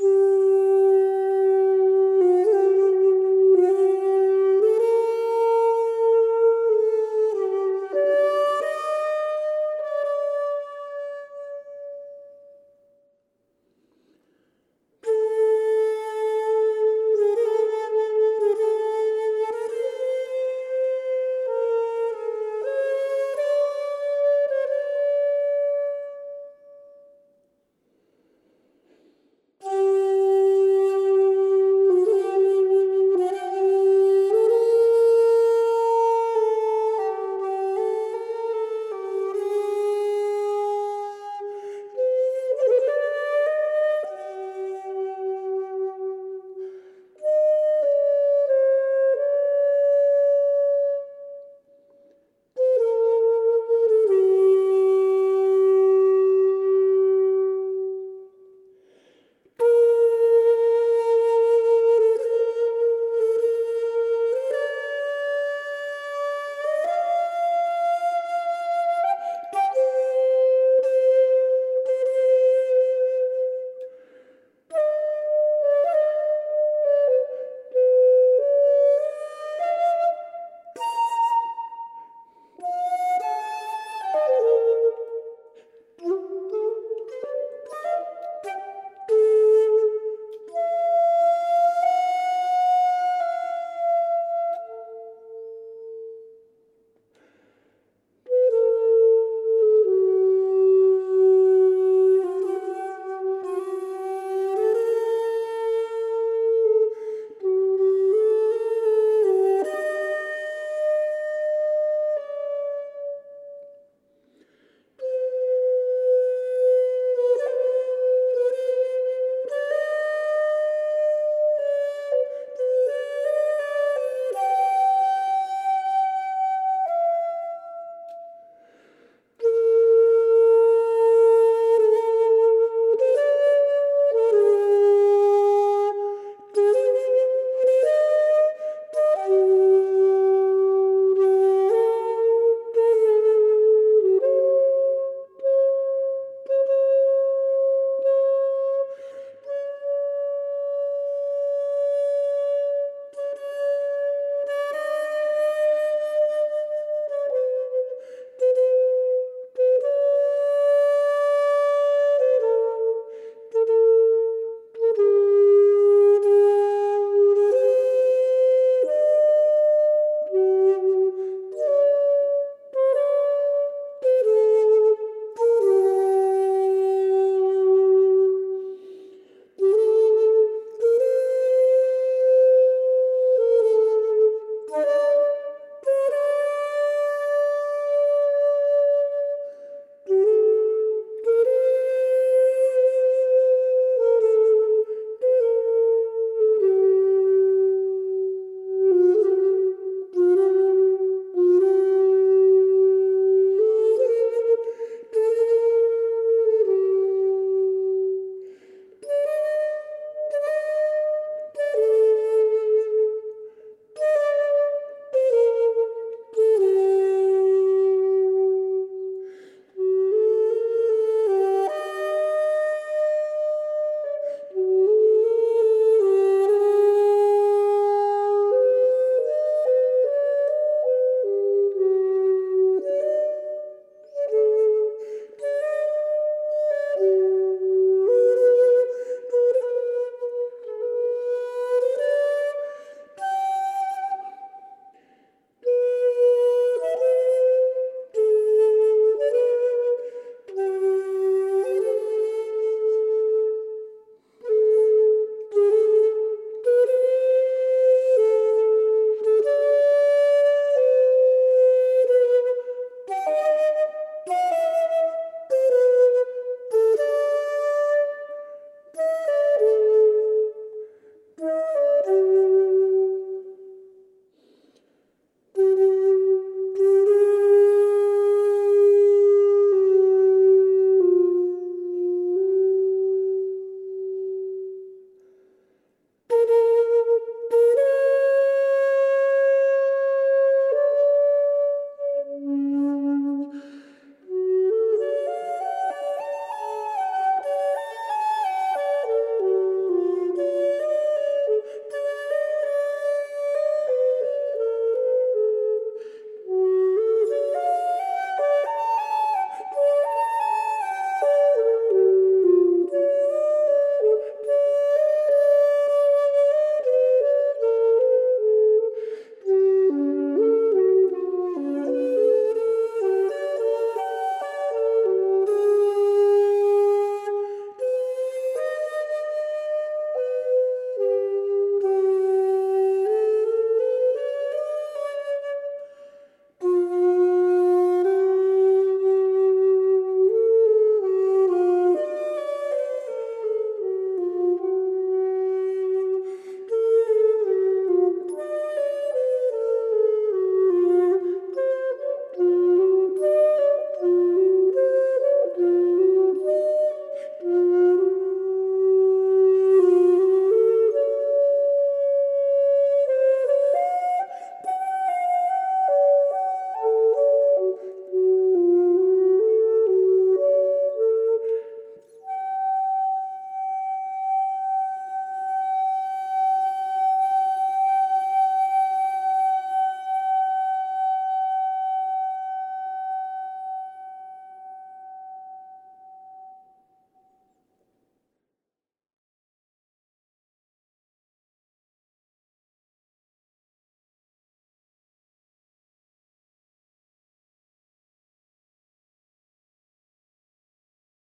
you